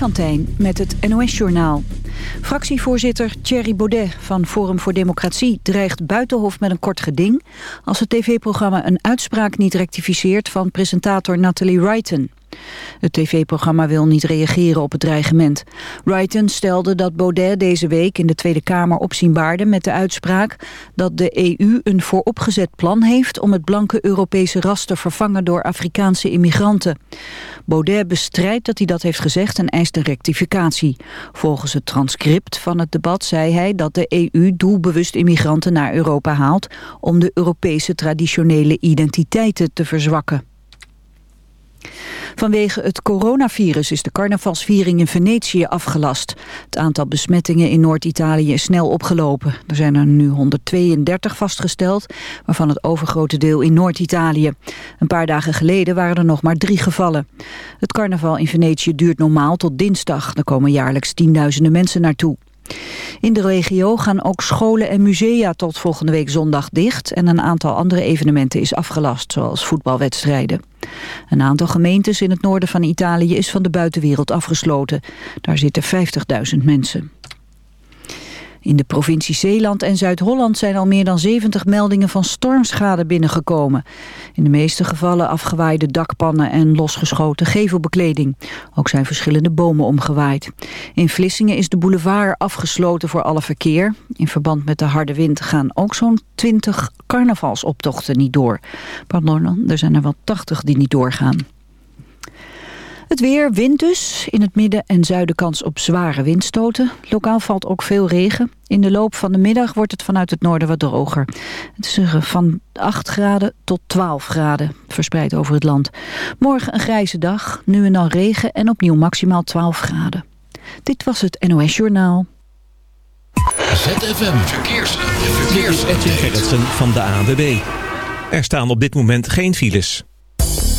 Van met het NOS-journaal. Fractievoorzitter Thierry Baudet van Forum voor Democratie dreigt Buitenhof met een kort geding... als het tv-programma een uitspraak niet rectificeert van presentator Nathalie Wrighton. Het tv-programma wil niet reageren op het dreigement. Wrighton stelde dat Baudet deze week in de Tweede Kamer opzienbaarde met de uitspraak dat de EU een vooropgezet plan heeft om het blanke Europese ras te vervangen door Afrikaanse immigranten. Baudet bestrijdt dat hij dat heeft gezegd en eist een rectificatie. Volgens het transcript van het debat zei hij dat de EU doelbewust immigranten naar Europa haalt om de Europese traditionele identiteiten te verzwakken. Vanwege het coronavirus is de carnavalsviering in Venetië afgelast. Het aantal besmettingen in Noord-Italië is snel opgelopen. Er zijn er nu 132 vastgesteld, waarvan het overgrote deel in Noord-Italië. Een paar dagen geleden waren er nog maar drie gevallen. Het carnaval in Venetië duurt normaal tot dinsdag. Er komen jaarlijks tienduizenden mensen naartoe. In de regio gaan ook scholen en musea tot volgende week zondag dicht... en een aantal andere evenementen is afgelast, zoals voetbalwedstrijden. Een aantal gemeentes in het noorden van Italië is van de buitenwereld afgesloten. Daar zitten 50.000 mensen. In de provincie Zeeland en Zuid-Holland zijn al meer dan 70 meldingen van stormschade binnengekomen. In de meeste gevallen afgewaaide dakpannen en losgeschoten gevelbekleding. Ook zijn verschillende bomen omgewaaid. In Vlissingen is de boulevard afgesloten voor alle verkeer. In verband met de harde wind gaan ook zo'n 20 carnavalsoptochten niet door. Pardon, er zijn er wel 80 die niet doorgaan. Het weer, wind dus. In het midden en zuiden kans op zware windstoten. Lokaal valt ook veel regen. In de loop van de middag wordt het vanuit het noorden wat droger. Het is van 8 graden tot 12 graden, verspreid over het land. Morgen een grijze dag, nu en dan regen en opnieuw maximaal 12 graden. Dit was het NOS Journaal. ZFM Verkeers. Verkeers. Edwin Gerritsen van de ANWB. Er staan op dit moment geen files.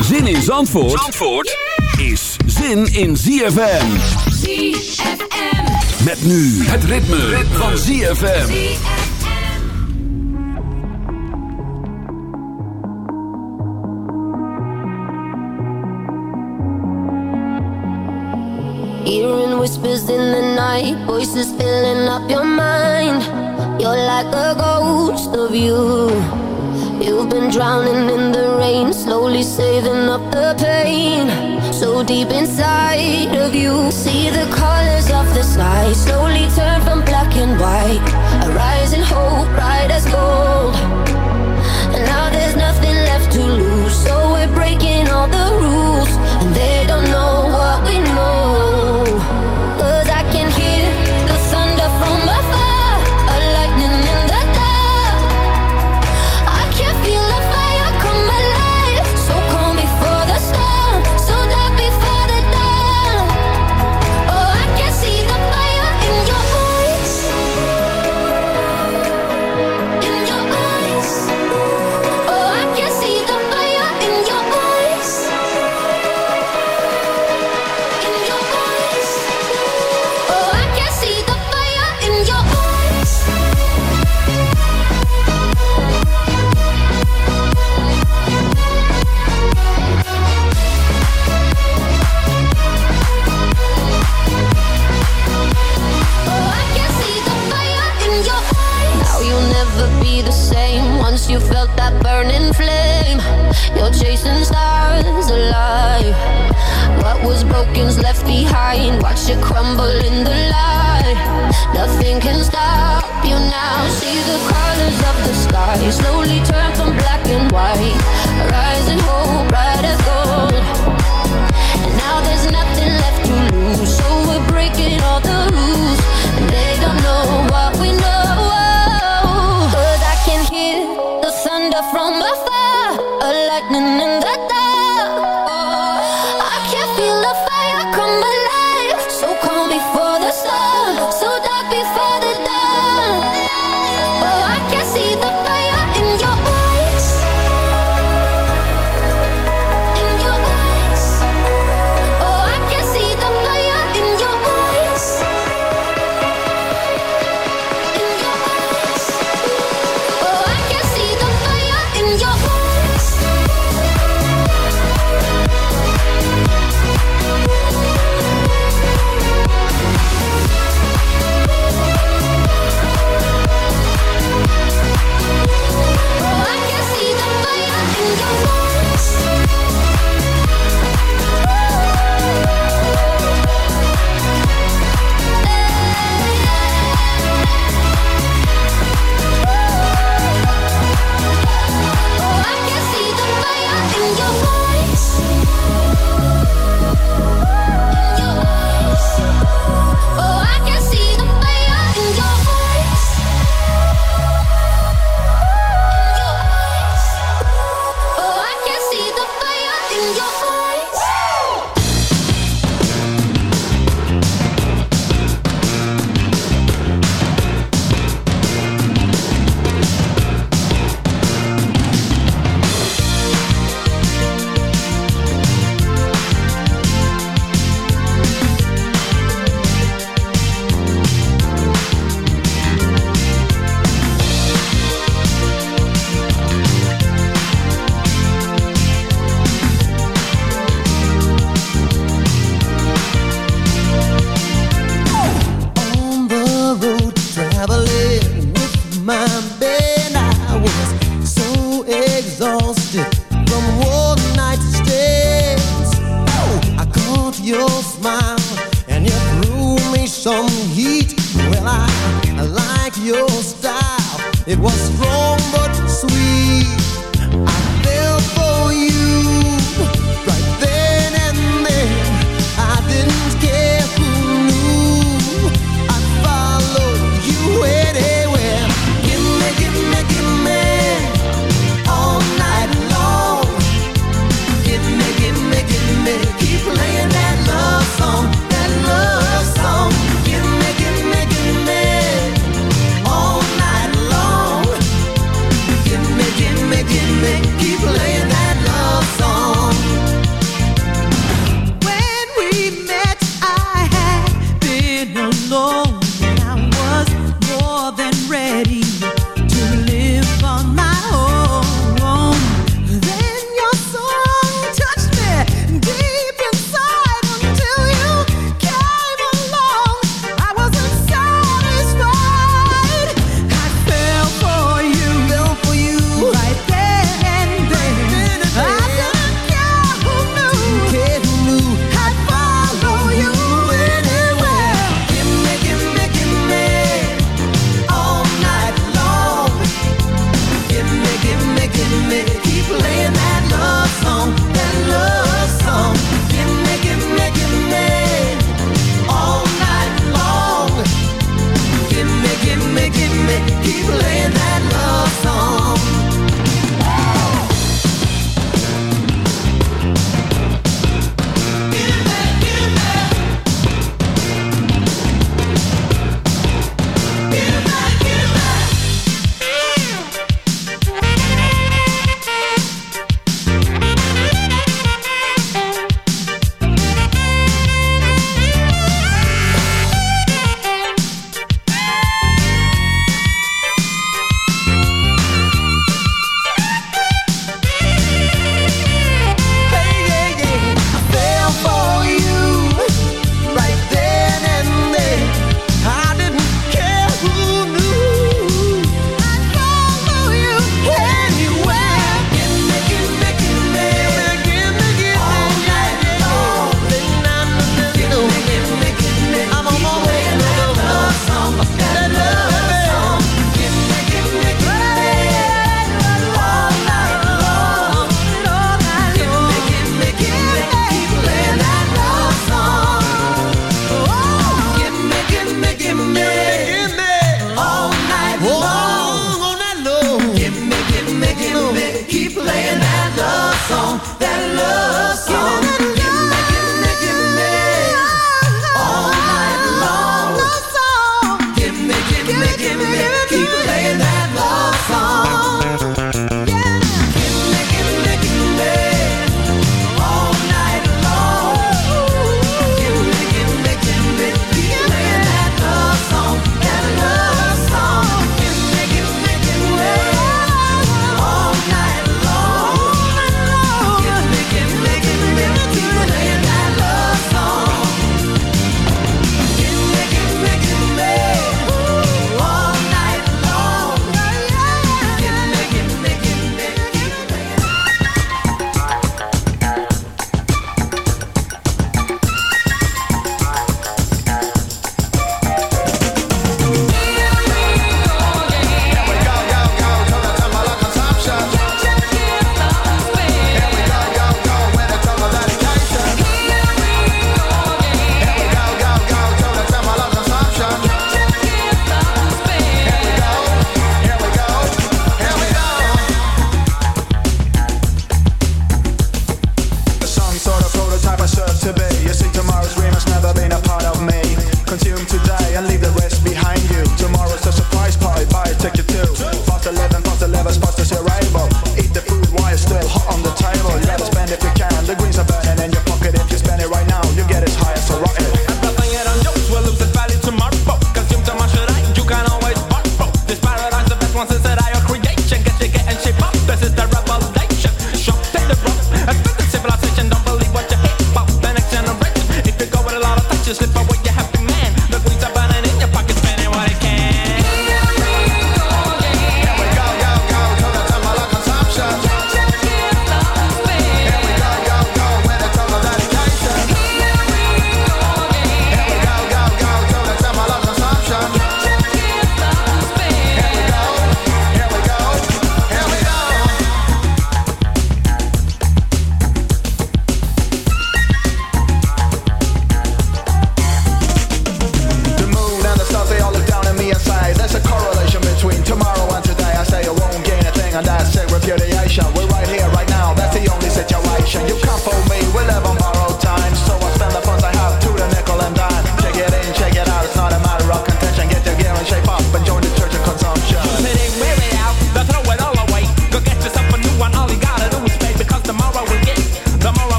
Zin in Zandvoort, Zandvoort is zin in ZFM. ZFM. Met nu het ritme, van ZFM. Hearing whispers in the night, voices filling up your mind. You're like a ghost of you. You've been drowning in the rain, slowly saving up the pain. So deep inside of you, see the colors of the sky slowly turn from black and white. A rising hope, bright as gold. And now there's nothing left to lose, so we're breaking all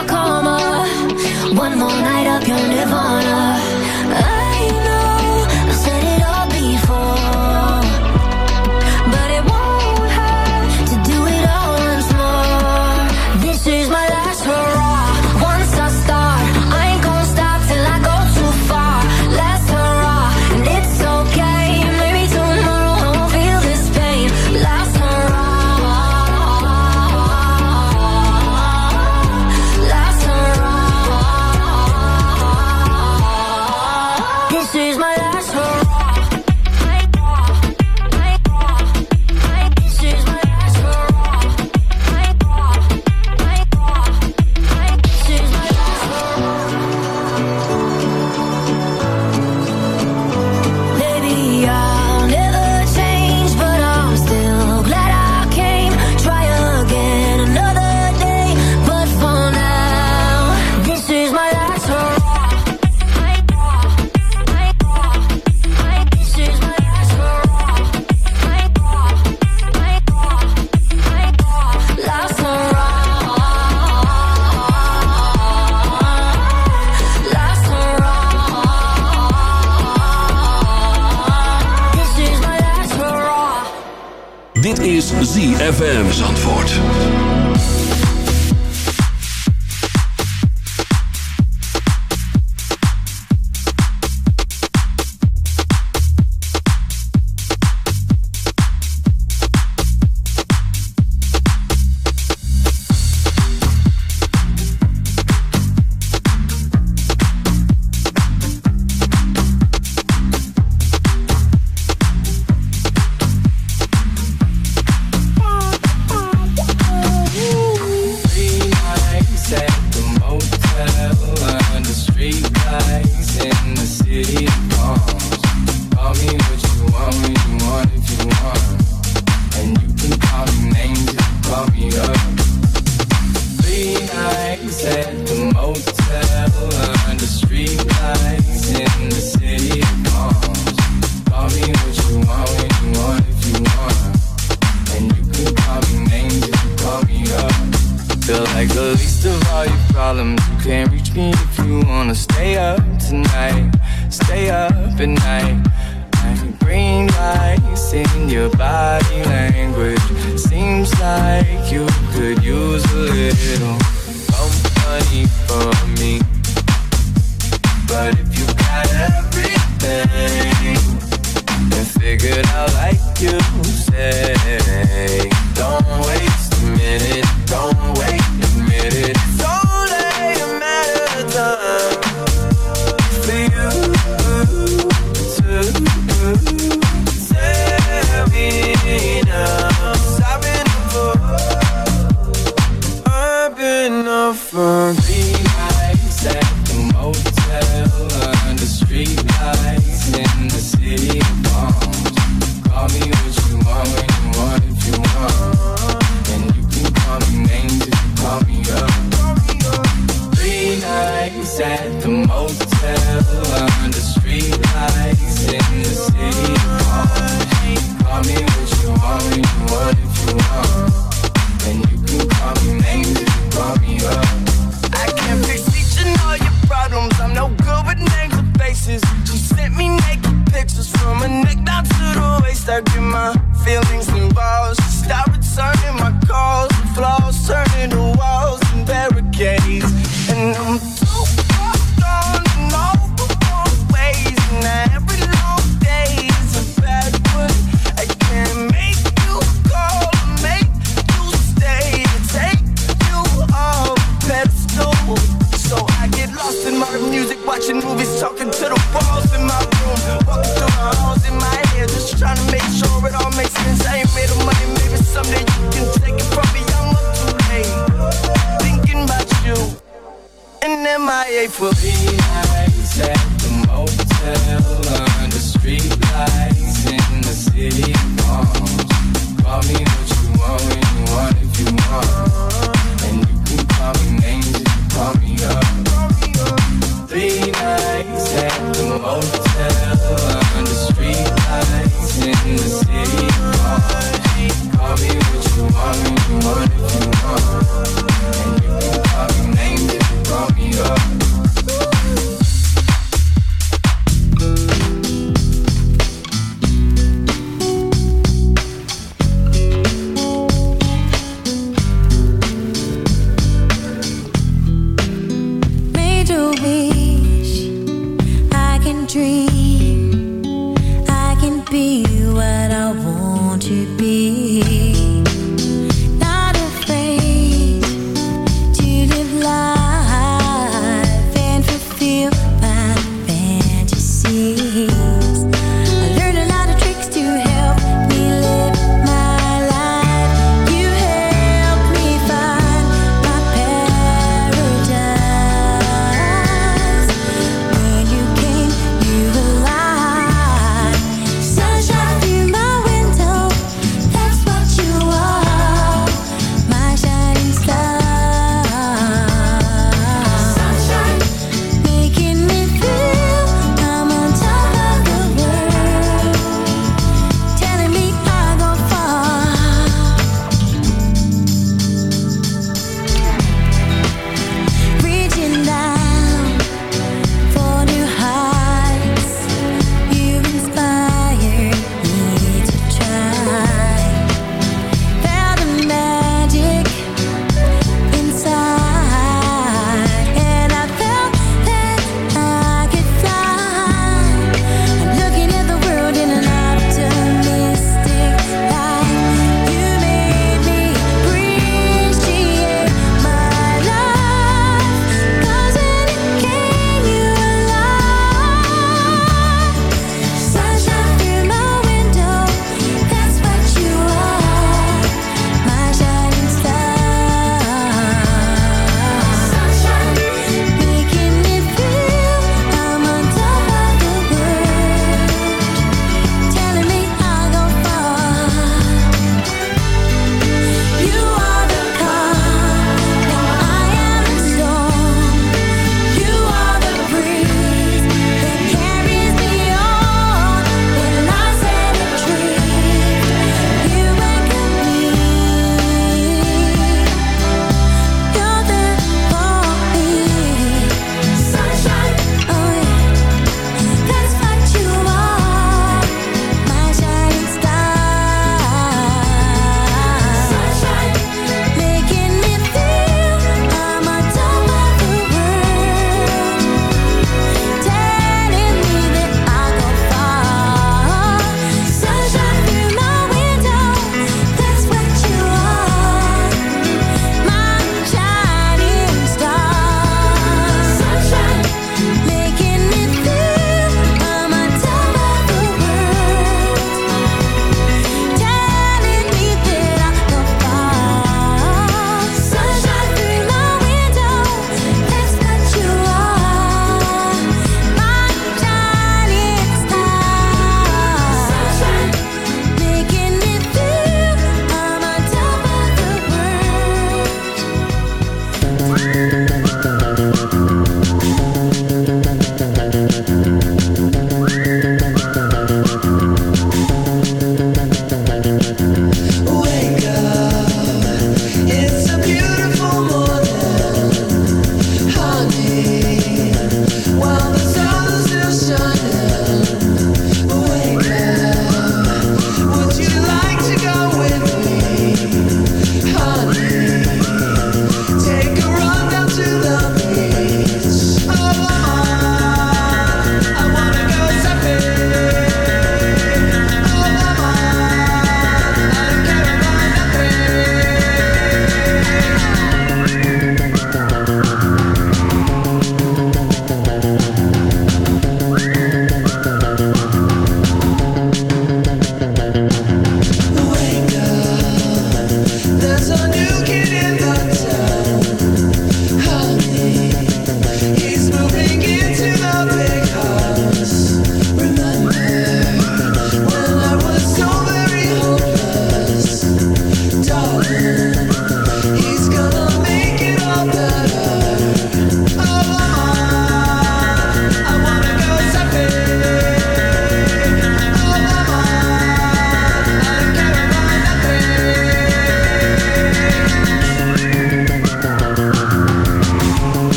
My karma. One more night up your nirvana. ZFM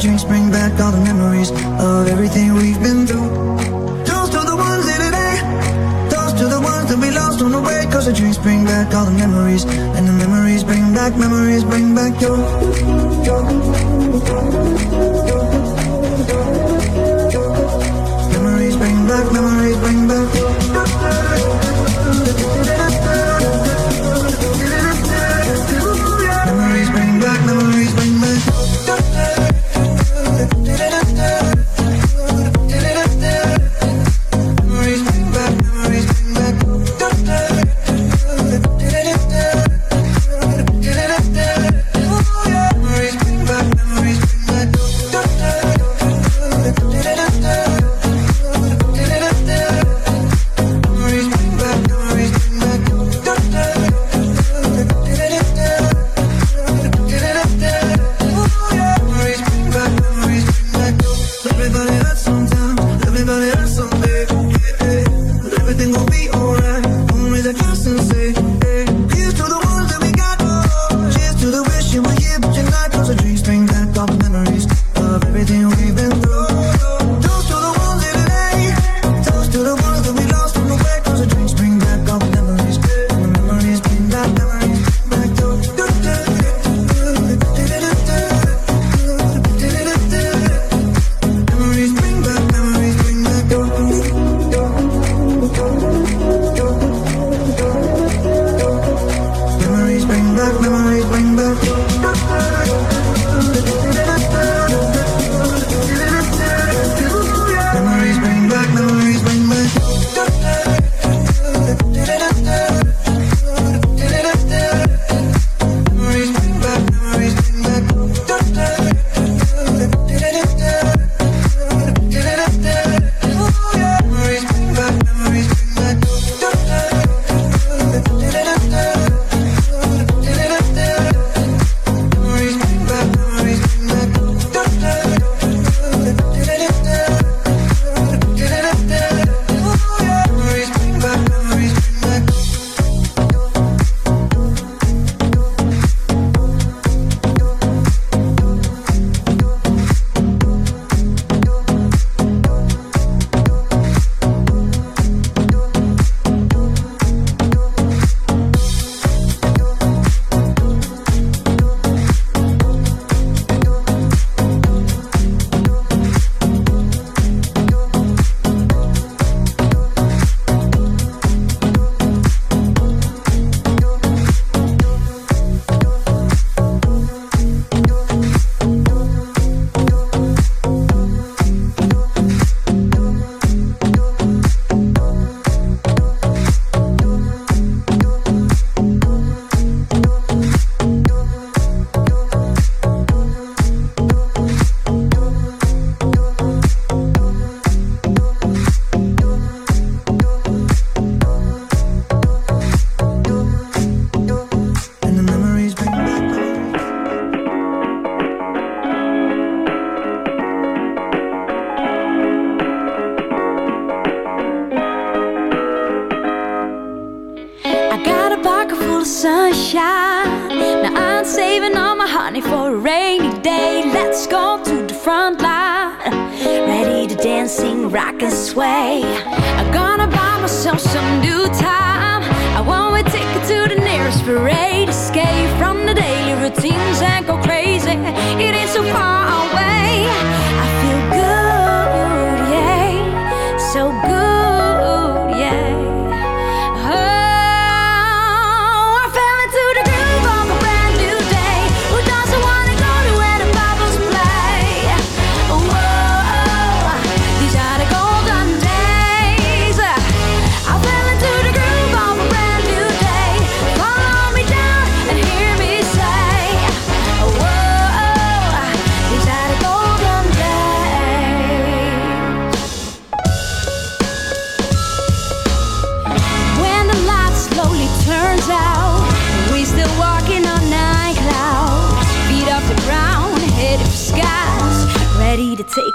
dreams bring back all the memories. Got a pocket full of sunshine. Now I'm saving all my honey for a rainy day. Let's go to the front line. Ready to dance, sing, rock and sway. I'm gonna buy myself some new time. I want a ticket to the nearest parade. Escape from the daily routines and go crazy. It is so far away. I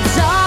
It's all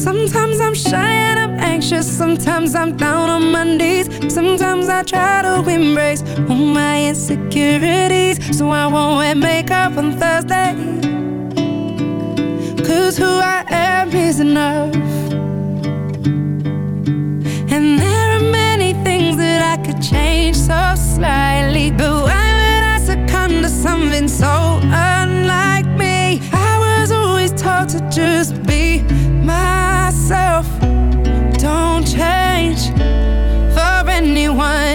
Sometimes I'm shy and I'm anxious. Sometimes I'm down on my knees. Sometimes I try to embrace all my insecurities. So I won't wear makeup on Thursday. Cause who I am is enough. And there are many things that I could change so slightly. But why would I succumb to something so unlike me? I was always taught to just be my don't change for anyone.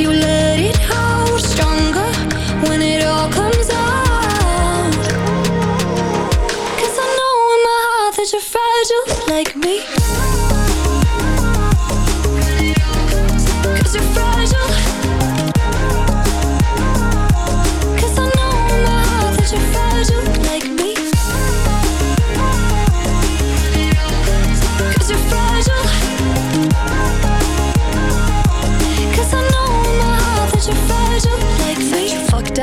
you let it